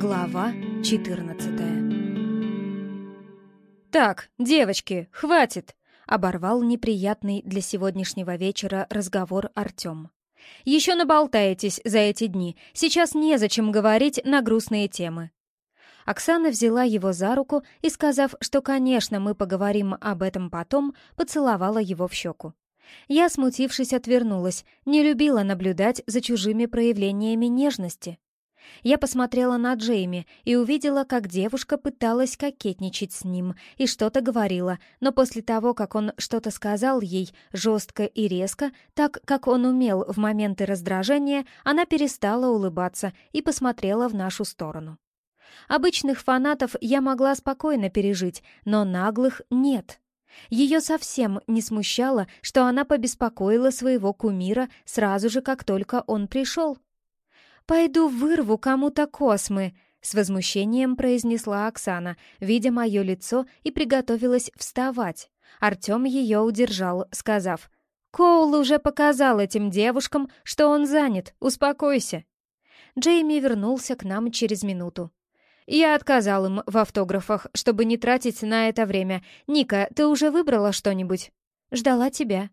Глава 14 «Так, девочки, хватит!» — оборвал неприятный для сегодняшнего вечера разговор Артем. «Еще наболтаетесь за эти дни. Сейчас незачем говорить на грустные темы». Оксана взяла его за руку и, сказав, что, конечно, мы поговорим об этом потом, поцеловала его в щеку. Я, смутившись, отвернулась, не любила наблюдать за чужими проявлениями нежности. Я посмотрела на Джейми и увидела, как девушка пыталась кокетничать с ним и что-то говорила, но после того, как он что-то сказал ей жестко и резко, так как он умел в моменты раздражения, она перестала улыбаться и посмотрела в нашу сторону. Обычных фанатов я могла спокойно пережить, но наглых нет. Ее совсем не смущало, что она побеспокоила своего кумира сразу же, как только он пришел. «Пойду вырву кому-то космы», — с возмущением произнесла Оксана, видя мое лицо, и приготовилась вставать. Артем ее удержал, сказав, «Коул уже показал этим девушкам, что он занят, успокойся». Джейми вернулся к нам через минуту. «Я отказал им в автографах, чтобы не тратить на это время. Ника, ты уже выбрала что-нибудь?» «Ждала тебя».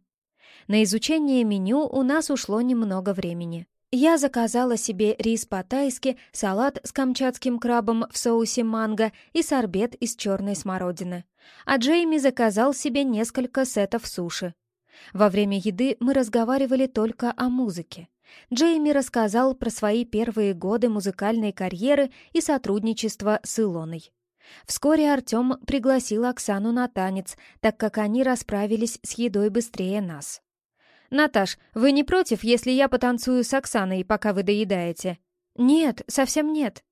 На изучение меню у нас ушло немного времени. Я заказала себе рис по-тайски, салат с камчатским крабом в соусе манго и сорбет из черной смородины. А Джейми заказал себе несколько сетов суши. Во время еды мы разговаривали только о музыке. Джейми рассказал про свои первые годы музыкальной карьеры и сотрудничества с Илоной. Вскоре Артем пригласил Оксану на танец, так как они расправились с едой быстрее нас. «Наташ, вы не против, если я потанцую с Оксаной, пока вы доедаете?» «Нет, совсем нет».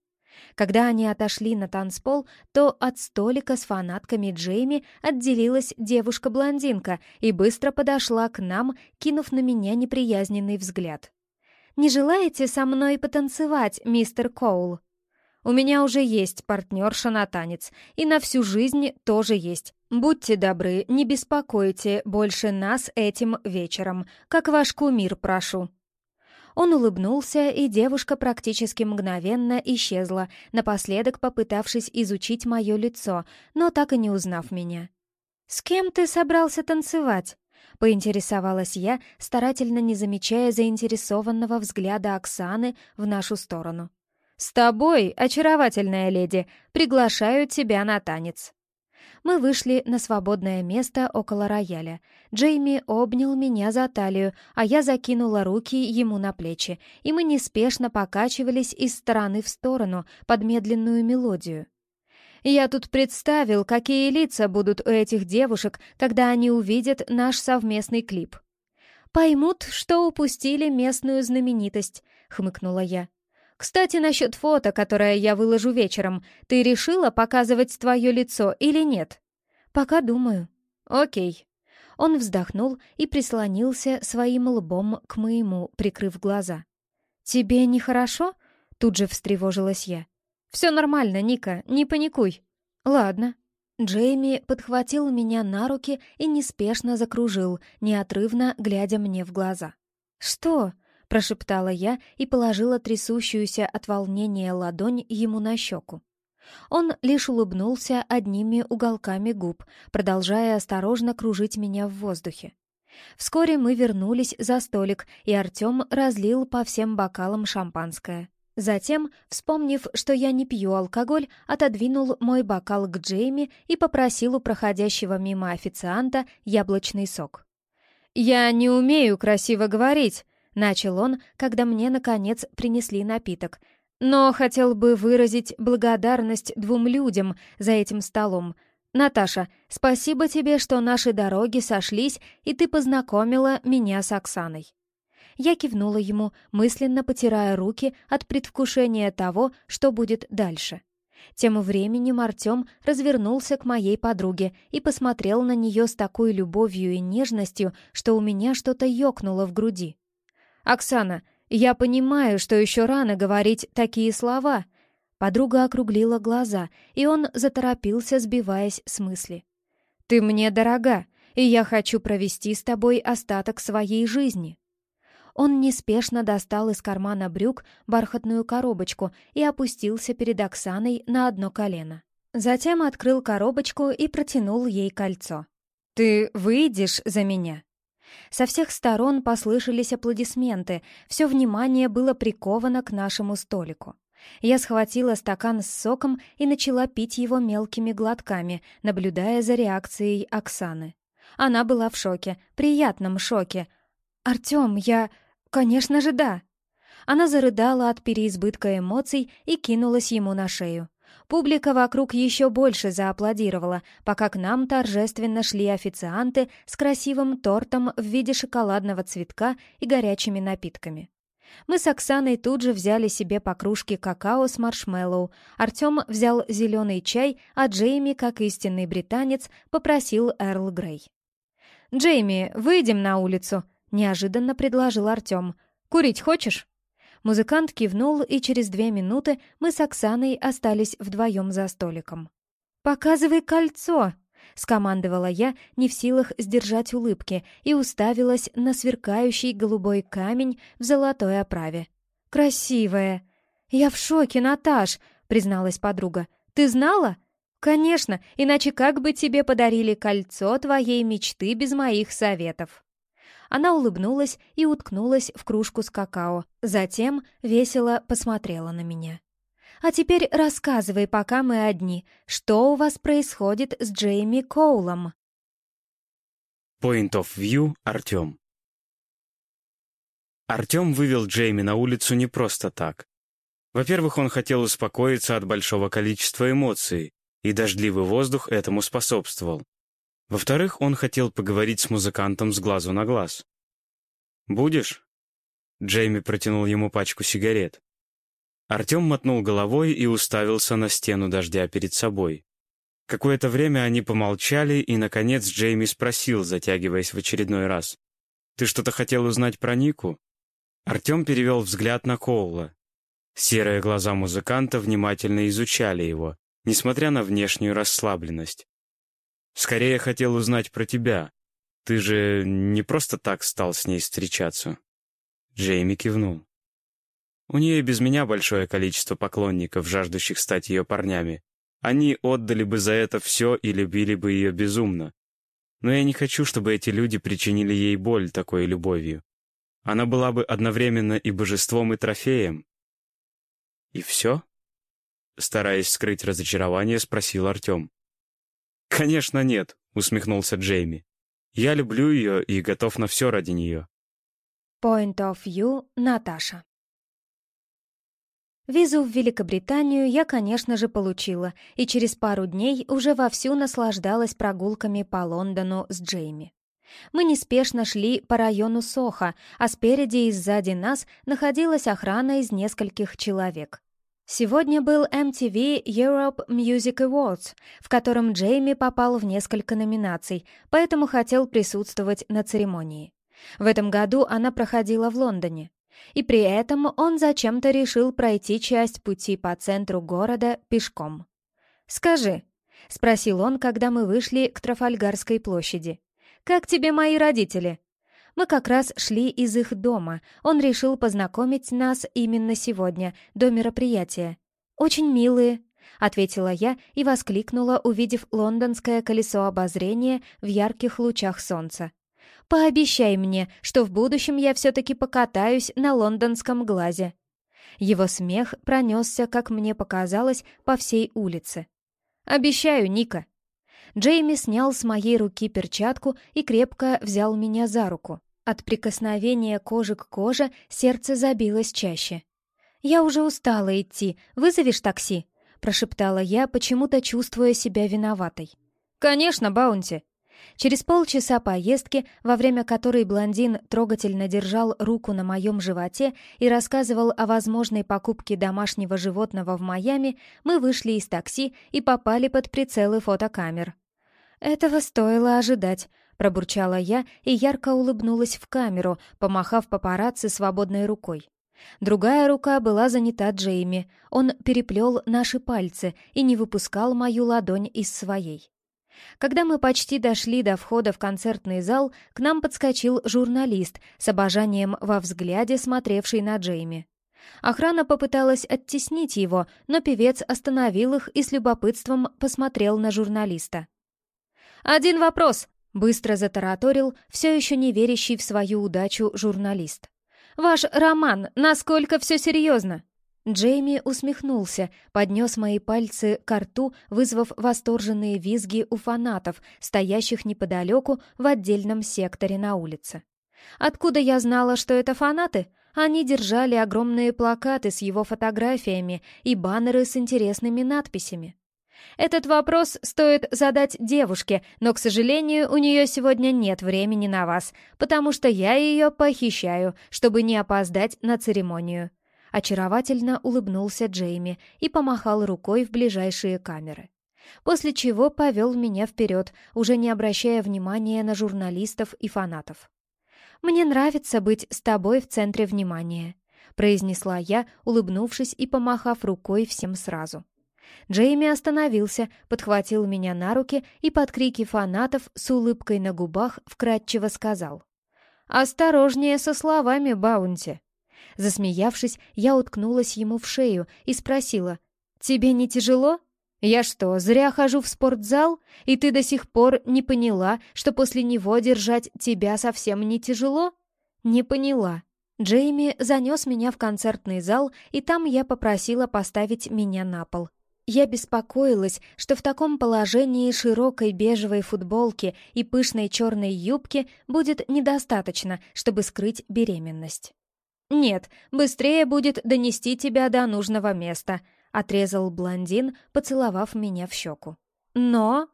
Когда они отошли на танцпол, то от столика с фанатками Джейми отделилась девушка-блондинка и быстро подошла к нам, кинув на меня неприязненный взгляд. «Не желаете со мной потанцевать, мистер Коул?» У меня уже есть партнерша на танец, и на всю жизнь тоже есть. Будьте добры, не беспокойте больше нас этим вечером, как ваш кумир прошу». Он улыбнулся, и девушка практически мгновенно исчезла, напоследок попытавшись изучить мое лицо, но так и не узнав меня. «С кем ты собрался танцевать?» — поинтересовалась я, старательно не замечая заинтересованного взгляда Оксаны в нашу сторону. «С тобой, очаровательная леди, приглашаю тебя на танец». Мы вышли на свободное место около рояля. Джейми обнял меня за талию, а я закинула руки ему на плечи, и мы неспешно покачивались из стороны в сторону под медленную мелодию. Я тут представил, какие лица будут у этих девушек, когда они увидят наш совместный клип. «Поймут, что упустили местную знаменитость», — хмыкнула я. «Кстати, насчет фото, которое я выложу вечером, ты решила показывать твое лицо или нет?» «Пока думаю». «Окей». Он вздохнул и прислонился своим лбом к моему, прикрыв глаза. «Тебе нехорошо?» — тут же встревожилась я. «Все нормально, Ника, не паникуй». «Ладно». Джейми подхватил меня на руки и неспешно закружил, неотрывно глядя мне в глаза. «Что?» — прошептала я и положила трясущуюся от волнения ладонь ему на щеку. Он лишь улыбнулся одними уголками губ, продолжая осторожно кружить меня в воздухе. Вскоре мы вернулись за столик, и Артем разлил по всем бокалам шампанское. Затем, вспомнив, что я не пью алкоголь, отодвинул мой бокал к Джейми и попросил у проходящего мимо официанта яблочный сок. «Я не умею красиво говорить», Начал он, когда мне, наконец, принесли напиток. Но хотел бы выразить благодарность двум людям за этим столом. «Наташа, спасибо тебе, что наши дороги сошлись, и ты познакомила меня с Оксаной». Я кивнула ему, мысленно потирая руки от предвкушения того, что будет дальше. Тем временем Артем развернулся к моей подруге и посмотрел на нее с такой любовью и нежностью, что у меня что-то ёкнуло в груди. «Оксана, я понимаю, что еще рано говорить такие слова». Подруга округлила глаза, и он заторопился, сбиваясь с мысли. «Ты мне дорога, и я хочу провести с тобой остаток своей жизни». Он неспешно достал из кармана брюк бархатную коробочку и опустился перед Оксаной на одно колено. Затем открыл коробочку и протянул ей кольцо. «Ты выйдешь за меня?» Со всех сторон послышались аплодисменты, все внимание было приковано к нашему столику. Я схватила стакан с соком и начала пить его мелкими глотками, наблюдая за реакцией Оксаны. Она была в шоке, приятном шоке. «Артём, я... Конечно же, да!» Она зарыдала от переизбытка эмоций и кинулась ему на шею. Публика вокруг еще больше зааплодировала, пока к нам торжественно шли официанты с красивым тортом в виде шоколадного цветка и горячими напитками. Мы с Оксаной тут же взяли себе по кружке какао с маршмеллоу. Артем взял зеленый чай, а Джейми, как истинный британец, попросил Эрл Грей. «Джейми, выйдем на улицу», — неожиданно предложил Артем. «Курить хочешь?» Музыкант кивнул, и через две минуты мы с Оксаной остались вдвоем за столиком. «Показывай кольцо!» — скомандовала я, не в силах сдержать улыбки, и уставилась на сверкающий голубой камень в золотой оправе. «Красивое!» «Я в шоке, Наташ!» — призналась подруга. «Ты знала?» «Конечно, иначе как бы тебе подарили кольцо твоей мечты без моих советов?» Она улыбнулась и уткнулась в кружку с какао. Затем весело посмотрела на меня. «А теперь рассказывай, пока мы одни, что у вас происходит с Джейми Коулом?» Point of View Артем Артем вывел Джейми на улицу не просто так. Во-первых, он хотел успокоиться от большого количества эмоций, и дождливый воздух этому способствовал. Во-вторых, он хотел поговорить с музыкантом с глазу на глаз. «Будешь?» Джейми протянул ему пачку сигарет. Артем мотнул головой и уставился на стену дождя перед собой. Какое-то время они помолчали, и, наконец, Джейми спросил, затягиваясь в очередной раз. «Ты что-то хотел узнать про Нику?» Артем перевел взгляд на Коула. Серые глаза музыканта внимательно изучали его, несмотря на внешнюю расслабленность. Скорее хотел узнать про тебя. Ты же не просто так стал с ней встречаться. Джейми кивнул. У нее без меня большое количество поклонников, жаждущих стать ее парнями. Они отдали бы за это все и любили бы ее безумно. Но я не хочу, чтобы эти люди причинили ей боль такой любовью. Она была бы одновременно и божеством, и трофеем. «И все?» Стараясь скрыть разочарование, спросил Артем. «Конечно нет», — усмехнулся Джейми. «Я люблю ее и готов на все ради нее». Point of view Наташа Визу в Великобританию я, конечно же, получила, и через пару дней уже вовсю наслаждалась прогулками по Лондону с Джейми. Мы неспешно шли по району Соха, а спереди и сзади нас находилась охрана из нескольких человек. Сегодня был MTV Europe Music Awards, в котором Джейми попал в несколько номинаций, поэтому хотел присутствовать на церемонии. В этом году она проходила в Лондоне. И при этом он зачем-то решил пройти часть пути по центру города пешком. «Скажи», — спросил он, когда мы вышли к Трафальгарской площади, «как тебе мои родители?» Мы как раз шли из их дома. Он решил познакомить нас именно сегодня, до мероприятия. «Очень милые», — ответила я и воскликнула, увидев лондонское колесо обозрения в ярких лучах солнца. «Пообещай мне, что в будущем я все-таки покатаюсь на лондонском глазе». Его смех пронесся, как мне показалось, по всей улице. «Обещаю, Ника». Джейми снял с моей руки перчатку и крепко взял меня за руку. От прикосновения кожи к коже сердце забилось чаще. «Я уже устала идти. Вызовешь такси?» — прошептала я, почему-то чувствуя себя виноватой. «Конечно, Баунти!» Через полчаса поездки, во время которой блондин трогательно держал руку на моем животе и рассказывал о возможной покупке домашнего животного в Майами, мы вышли из такси и попали под прицелы фотокамер. Этого стоило ожидать. Пробурчала я и ярко улыбнулась в камеру, помахав папарацци свободной рукой. Другая рука была занята Джейми. Он переплел наши пальцы и не выпускал мою ладонь из своей. Когда мы почти дошли до входа в концертный зал, к нам подскочил журналист с обожанием во взгляде, смотревший на Джейми. Охрана попыталась оттеснить его, но певец остановил их и с любопытством посмотрел на журналиста. «Один вопрос!» — быстро затараторил, все еще не верящий в свою удачу журналист. «Ваш роман, насколько все серьезно?» Джейми усмехнулся, поднес мои пальцы к рту, вызвав восторженные визги у фанатов, стоящих неподалеку в отдельном секторе на улице. Откуда я знала, что это фанаты? Они держали огромные плакаты с его фотографиями и баннеры с интересными надписями. Этот вопрос стоит задать девушке, но, к сожалению, у нее сегодня нет времени на вас, потому что я ее похищаю, чтобы не опоздать на церемонию. Очаровательно улыбнулся Джейми и помахал рукой в ближайшие камеры. После чего повел меня вперед, уже не обращая внимания на журналистов и фанатов. «Мне нравится быть с тобой в центре внимания», произнесла я, улыбнувшись и помахав рукой всем сразу. Джейми остановился, подхватил меня на руки и под крики фанатов с улыбкой на губах вкратчиво сказал. «Осторожнее со словами, Баунти!» Засмеявшись, я уткнулась ему в шею и спросила, «Тебе не тяжело?» «Я что, зря хожу в спортзал, и ты до сих пор не поняла, что после него держать тебя совсем не тяжело?» «Не поняла». Джейми занес меня в концертный зал, и там я попросила поставить меня на пол. Я беспокоилась, что в таком положении широкой бежевой футболки и пышной черной юбки будет недостаточно, чтобы скрыть беременность. «Нет, быстрее будет донести тебя до нужного места», — отрезал блондин, поцеловав меня в щеку. «Но...»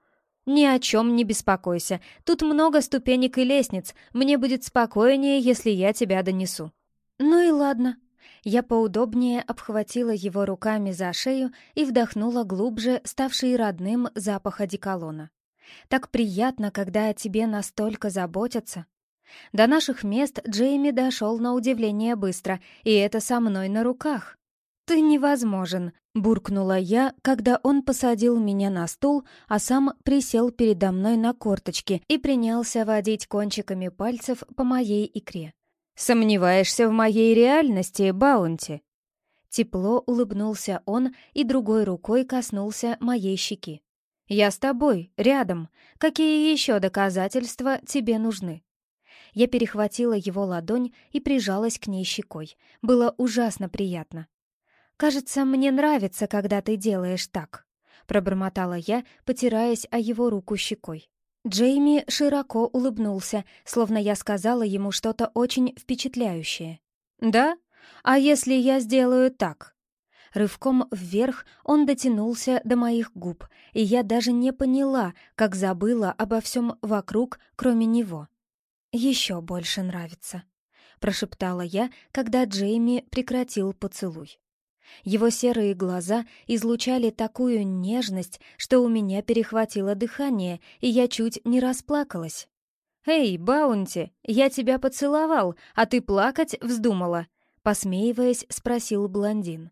«Ни о чем не беспокойся. Тут много ступенек и лестниц. Мне будет спокойнее, если я тебя донесу». «Ну и ладно». Я поудобнее обхватила его руками за шею и вдохнула глубже ставший родным запах одеколона. «Так приятно, когда о тебе настолько заботятся». До наших мест Джейми дошел на удивление быстро, и это со мной на руках. «Ты невозможен», — буркнула я, когда он посадил меня на стул, а сам присел передо мной на корточки и принялся водить кончиками пальцев по моей икре. «Сомневаешься в моей реальности, Баунти?» Тепло улыбнулся он и другой рукой коснулся моей щеки. «Я с тобой, рядом. Какие еще доказательства тебе нужны?» Я перехватила его ладонь и прижалась к ней щекой. Было ужасно приятно. «Кажется, мне нравится, когда ты делаешь так», — пробормотала я, потираясь о его руку щекой. Джейми широко улыбнулся, словно я сказала ему что-то очень впечатляющее. «Да? А если я сделаю так?» Рывком вверх он дотянулся до моих губ, и я даже не поняла, как забыла обо всем вокруг, кроме него еще больше нравится», — прошептала я, когда Джейми прекратил поцелуй. Его серые глаза излучали такую нежность, что у меня перехватило дыхание, и я чуть не расплакалась. «Эй, Баунти, я тебя поцеловал, а ты плакать вздумала?» Посмеиваясь, спросил блондин.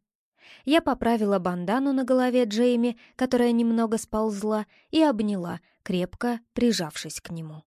Я поправила бандану на голове Джейми, которая немного сползла, и обняла, крепко прижавшись к нему.